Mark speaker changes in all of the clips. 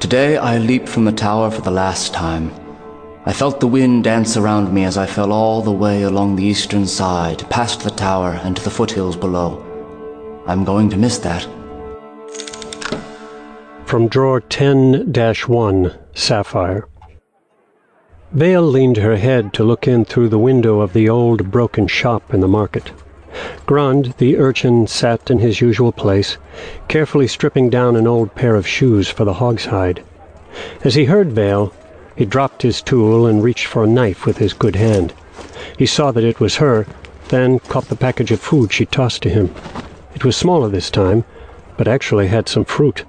Speaker 1: Today I leap from the tower for the last time. I felt the wind dance around me as I fell all the way along the eastern side, past the tower and to the foothills below. I'm going to miss that.
Speaker 2: From drawer 10 1, Sapphire. Veil leaned her head to look in through the window of the old broken shop in the market. Grund, the urchin, sat in his usual place, carefully stripping down an old pair of shoes for the hogshead. As he heard Veil, he dropped his tool and reached for a knife with his good hand. He saw that it was her, then caught the package of food she tossed to him. It was smaller this time, but actually had some fruit,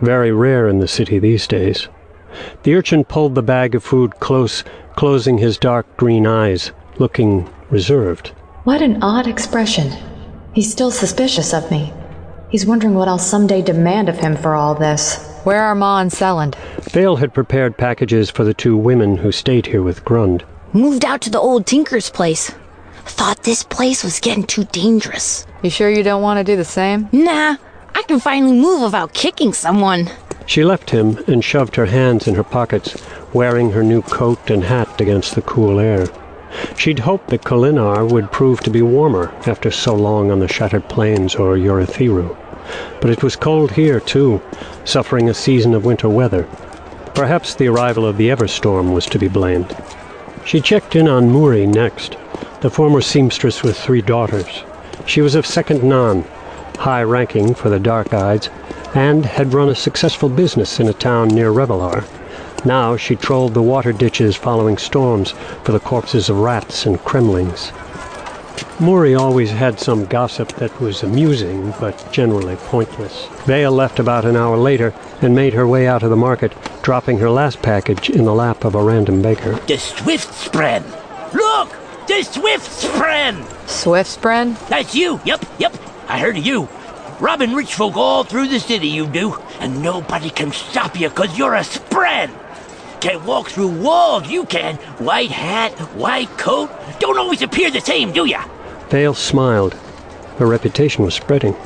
Speaker 2: very rare in the city these days. The urchin pulled the bag of food close, closing his dark green eyes, looking reserved.
Speaker 3: What an odd expression. He's still suspicious of me. He's wondering what I'll someday demand of him for all this.
Speaker 4: Where are Ma and Selland?
Speaker 2: Veil had prepared packages for the two women who stayed here with Grund.
Speaker 5: Moved out to the old tinker's place. Thought this place was getting too dangerous.
Speaker 4: You sure you don't want to do the same?
Speaker 5: Nah, I can finally move without kicking someone.
Speaker 2: She left him and shoved her hands in her pockets, wearing her new coat and hat against the cool air. She'd hoped that Kholinar would prove to be warmer after so long on the Shattered Plains or Urithiru. But it was cold here, too, suffering a season of winter weather. Perhaps the arrival of the Everstorm was to be blamed. She checked in on Muri next, the former seamstress with three daughters. She was of second nahn, high ranking for the Dark Eyes, and had run a successful business in a town near Revolar. Now she trolled the water ditches following storms for the corpses of rats and cremlings. Muri always had some gossip that was amusing, but generally pointless. Veil left about an hour later and made her way out of the market, dropping her last package in the lap of a random baker.
Speaker 6: The Swift Spren! Look! The Swift Spren!
Speaker 4: Swift Spren?
Speaker 6: That's you! Yep, yep. I heard of you. Robbing rich folk all through the city, you do. And nobody can stop you because you're a Spren! Can walk through walls, you can. White hat, white coat. Don't always appear the same, do ya?
Speaker 2: Veil smiled. Her reputation was spreading.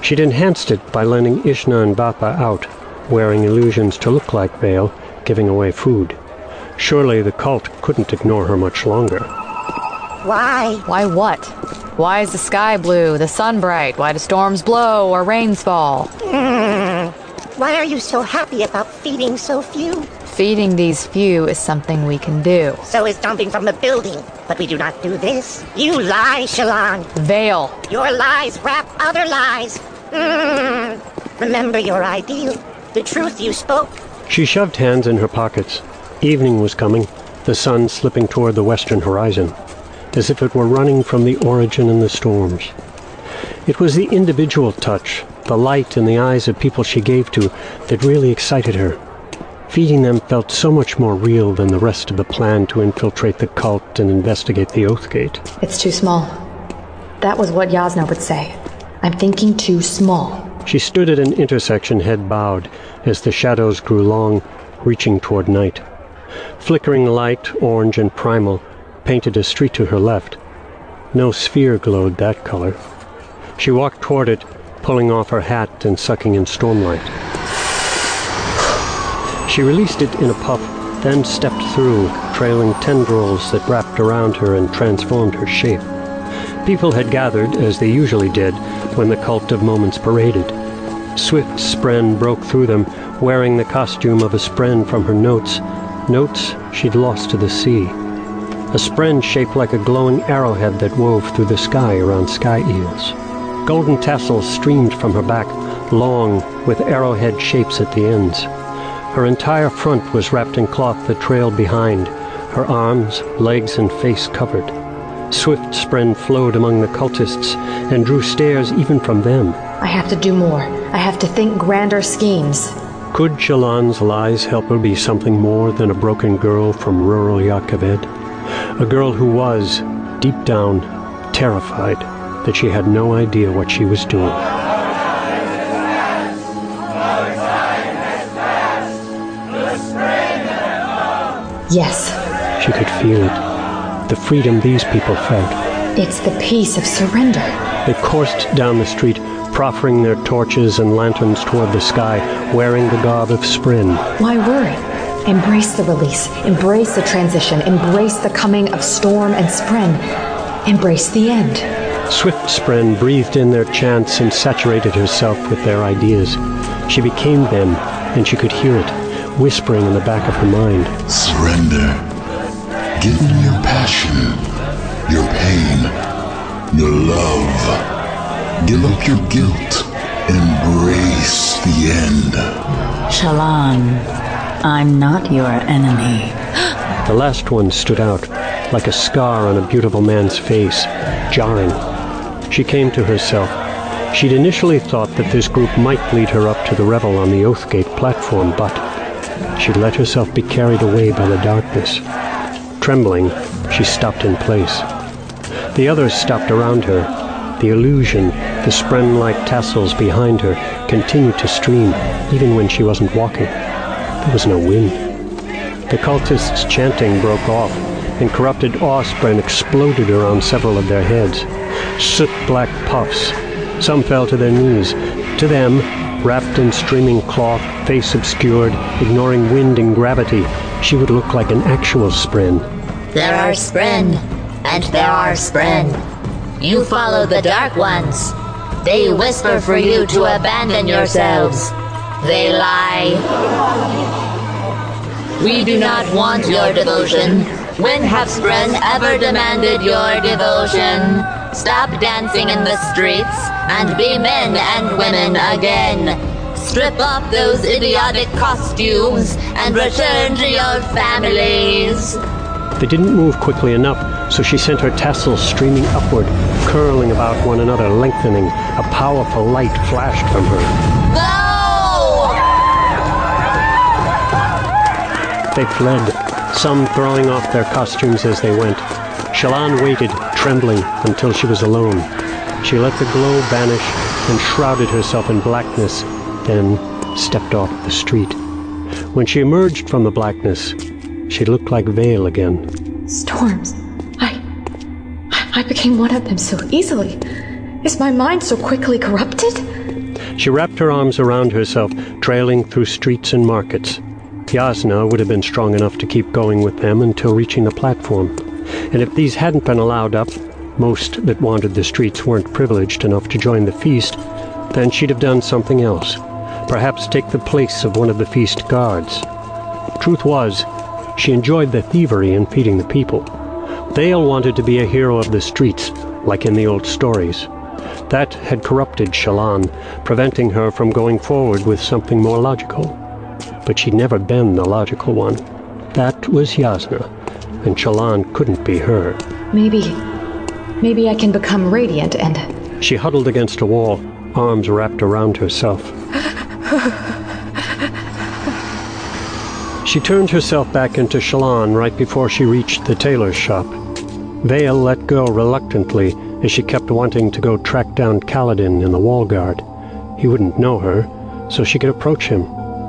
Speaker 2: She'd enhanced it by lending Ishnah and Bappa out, wearing illusions to look like Veil, giving away food. Surely the cult couldn't ignore her much longer.
Speaker 7: Why?
Speaker 4: Why what? Why is the sky blue, the sun bright? Why do storms blow or rains fall?
Speaker 7: Mm. Why are you so happy about feeding so few?
Speaker 4: Feeding these few is something we can do.
Speaker 7: So is jumping from the building. But we do not do this. You lie, Shallan.
Speaker 4: Veil.
Speaker 7: Your lies wrap other lies. Mm. Remember your ideal. The truth you spoke.
Speaker 2: She shoved hands in her pockets. Evening was coming, the sun slipping toward the western horizon, as if it were running from the origin in the storms. It was the individual touch, the light in the eyes of people she gave to, that really excited her. Feeding them felt so much more real than the rest of the plan to infiltrate the cult and investigate the Oathgate.
Speaker 3: It's too small. That was what Jasnah would say. I'm thinking too small.
Speaker 2: She stood at an intersection, head bowed, as the shadows grew long, reaching toward night. Flickering light, orange and primal, painted a street to her left. No sphere glowed that color. She walked toward it, pulling off her hat and sucking in stormlight. She released it in a puff, then stepped through, trailing tendrils that wrapped around her and transformed her shape. People had gathered, as they usually did, when the cult of moments paraded. Swift Spren broke through them, wearing the costume of a Spren from her notes, notes she'd lost to the sea. A Spren shaped like a glowing arrowhead that wove through the sky around sky eels. Golden tassels streamed from her back, long, with arrowhead shapes at the ends. Her entire front was wrapped in cloth that trailed behind, her arms, legs, and face covered. Swift Spren flowed among the cultists and drew stares even from them.
Speaker 3: I have to do more. I have to think grander schemes.
Speaker 2: Could Shallan's lies help her be something more than a broken girl from rural Jah Keved? A girl who was, deep down, terrified that she had no idea what she was doing.
Speaker 3: Yes.
Speaker 2: She could feel it. The freedom these people felt.
Speaker 3: It's the peace of surrender.
Speaker 2: They coursed down the street, proffering their torches and lanterns toward the sky, wearing the garb of Spren.
Speaker 3: Why worry? Embrace the release, embrace the transition, embrace the coming of Storm and Spren, embrace the end.
Speaker 2: Swift Spren breathed in their chants and saturated herself with their ideas. She became them, and she could hear it, whispering in the back of her mind.
Speaker 8: Surrender. Give me your passion, your pain, your love. Give up your guilt. Embrace the end.
Speaker 9: Shallan, I'm not your enemy.
Speaker 2: The last one stood out, like a scar on a beautiful man's face, jarring. She came to herself. She'd initially thought that this group might lead her up to the revel on the Oathgate platform, but she'd let herself be carried away by the darkness. Trembling, she stopped in place. The others stopped around her. The illusion, the spren-like tassels behind her, continued to stream, even when she wasn't walking. There was no wind. The cultists' chanting broke off, and corrupted awe-spren exploded around several of their heads. Soot-black puffs. Some fell to their knees. To them, wrapped in streaming cloth, face obscured, ignoring wind and gravity, she would look like an actual spren.
Speaker 10: There are spren, and there are spren. You follow the Dark Ones. They whisper for you to abandon yourselves. They lie. We do not want your devotion. When have Spren ever demanded your devotion? Stop dancing in the streets and be men and women again. Strip off those idiotic costumes and return to your families.
Speaker 2: They didn't move quickly enough, so she sent her tassels streaming upward, curling about one another, lengthening. A powerful light flashed from her.
Speaker 10: Go!
Speaker 2: They fled, some throwing off their costumes as they went. Shallan waited, trembling, until she was alone. She let the glow vanish and shrouded herself in blackness, then stepped off the street. When she emerged from the blackness, she looked like Veil again.
Speaker 3: Storms. I. I became one of them so easily. Is my mind so quickly corrupted?
Speaker 2: She wrapped her arms around herself, trailing through streets and markets. Jasnah would have been strong enough to keep going with them until reaching the platform. And if these hadn't been allowed up, most that wandered the streets weren't privileged enough to join the feast, then she'd have done something else. Perhaps take the place of one of the feast guards. Truth was, she enjoyed the thievery in feeding the people. Veil wanted to be a hero of the streets, like in the old stories. That had corrupted Shallan, preventing her from going forward with something more logical. But she'd never been the logical one. That was Jasnah, and Shallan couldn't be her.
Speaker 3: Maybe. Maybe I can become radiant and.
Speaker 2: She huddled against a wall, arms wrapped around herself. She turned herself back into Shallan right before she reached the tailor's shop. Veil let go reluctantly as she kept wanting to go track down Kaladin in the wall guard. He wouldn't know her, so she could approach him,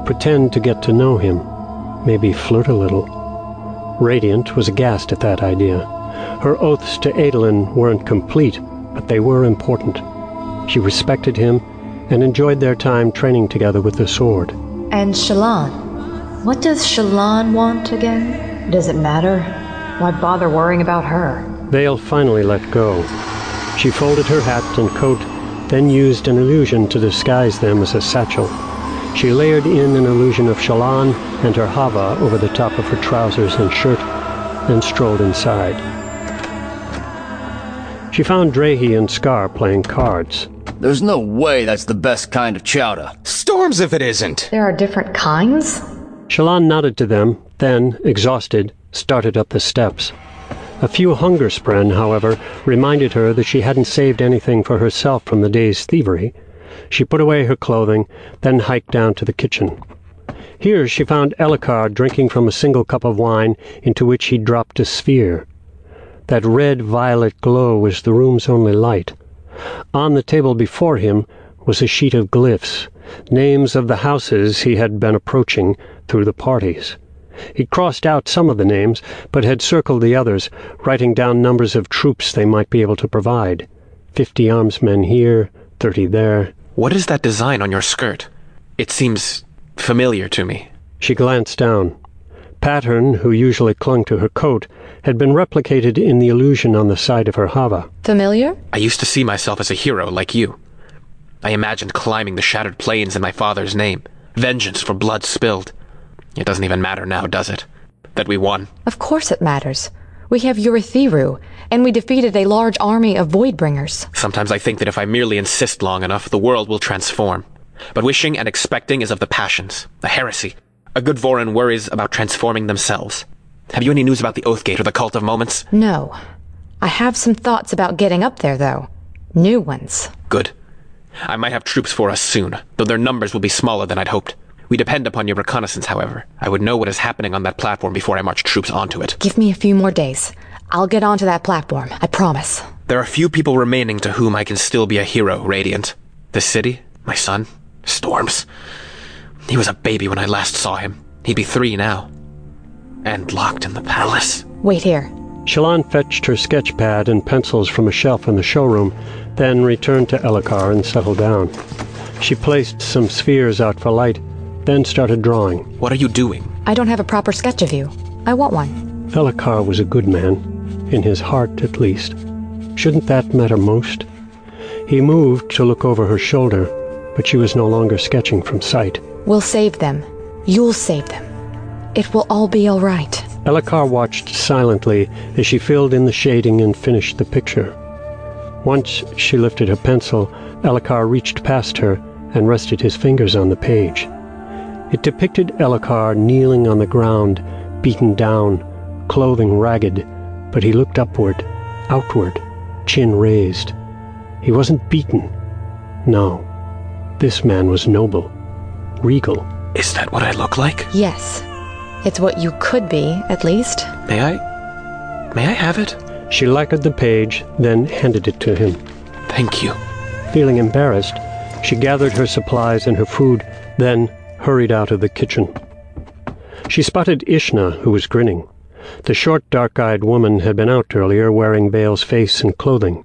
Speaker 2: pretend to get to know him, maybe flirt a little. Radiant was aghast at that idea. Her oaths to Adolin weren't complete, but they were important. She respected him and enjoyed their time training together with the sword.
Speaker 3: And Shallan. What does Shallan want again? Does it matter? Why bother worrying about her?
Speaker 2: Veil finally let go. She folded her hat and coat, then used an illusion to disguise them as a satchel. She layered in an illusion of Shallan and her havah over the top of her trousers and shirt, then strolled inside. She found Drehy and Scar playing cards.
Speaker 1: There's no way that's the best kind of chowder.
Speaker 11: Storms if it isn't!
Speaker 3: There are different kinds?
Speaker 2: Shallan nodded to them, then, exhausted, started up the steps. A few hunger spren, however, reminded her that she hadn't saved anything for herself from the day's thievery. She put away her clothing, then hiked down to the kitchen. Here she found Elhokar drinking from a single cup of wine into which he dropped a sphere. That red-violet glow was the room's only light. On the table before him was a sheet of glyphs, names of the houses he had been approaching through the parties. He crossed out some of the names, but had circled the others, writing down numbers of troops they might be able to provide. Fifty armsmen here, thirty there.
Speaker 11: What is that design on your skirt? It seems familiar to me.
Speaker 2: She glanced down. Pattern, who usually clung to her coat, had been replicated in the illusion on the side of her havah.
Speaker 3: Familiar?
Speaker 11: I used to see myself as a hero like you. I imagined climbing the shattered plains in my father's name, vengeance for blood spilled. It doesn't even matter now, does it? That we won.
Speaker 3: Of course it matters. We have Urithiru, and we defeated a large army of Voidbringers.
Speaker 11: Sometimes I think that if I merely insist long enough, the world will transform. But wishing and expecting is of the passions, a heresy. A good Vorin worries about transforming themselves. Have you any news about the Oathgate or the Cult of Moments?
Speaker 3: No. I have some thoughts about getting up there, though. New ones.
Speaker 11: Good. I might have troops for us soon, though their numbers will be smaller than I'd hoped. We depend upon your reconnaissance, however. I would know what is happening on that platform before I march troops onto it.
Speaker 3: Give me a few more days. I'll get onto that platform, I promise.
Speaker 11: There are few people remaining to whom I can still be a hero, Radiant. The city, my son, Storms. He was a baby when I last saw him. He'd be three now. And locked in the palace.
Speaker 3: Wait here.
Speaker 2: Shallan fetched her sketch pad and pencils from a shelf in the showroom, then returned to Elhokar and settled down. She placed some spheres out for light, then started drawing.
Speaker 11: What are you doing?
Speaker 3: I don't have a proper sketch of you. I want one.
Speaker 2: Elhokar was a good man, in his heart at least. Shouldn't that matter most? He moved to look over her shoulder, but she was no longer sketching from sight.
Speaker 3: We'll save them. You'll save them. It will all be all right.
Speaker 2: Elhokar watched silently as she filled in the shading and finished the picture. Once she lifted her pencil, Elhokar reached past her and rested his fingers on the page. It depicted Elhokar kneeling on the ground, beaten down, clothing ragged, but he looked upward, outward, chin raised. He wasn't beaten. No. This man was noble, regal.
Speaker 11: Is that what I look like?
Speaker 3: Yes. It's what you could be, at least.
Speaker 11: May I? May I have it?
Speaker 2: She lacquered the page, then handed it to him.
Speaker 11: Thank you.
Speaker 2: Feeling embarrassed, she gathered her supplies and her food, then hurried out of the kitchen. She spotted Ishnah, who was grinning. The short, dark-eyed woman had been out earlier wearing Veil's face and clothing.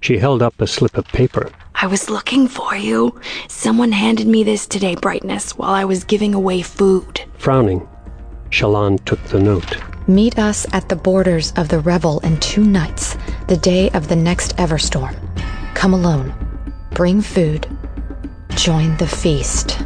Speaker 2: She held up a slip of paper.
Speaker 12: I was looking for you. Someone handed me this today, Brightness, while I was giving away food.
Speaker 2: Frowning, Shallan took the note.
Speaker 3: Meet us at the borders of the Revel in two nights, the day of the next Everstorm. Come alone. Bring food. Join the feast.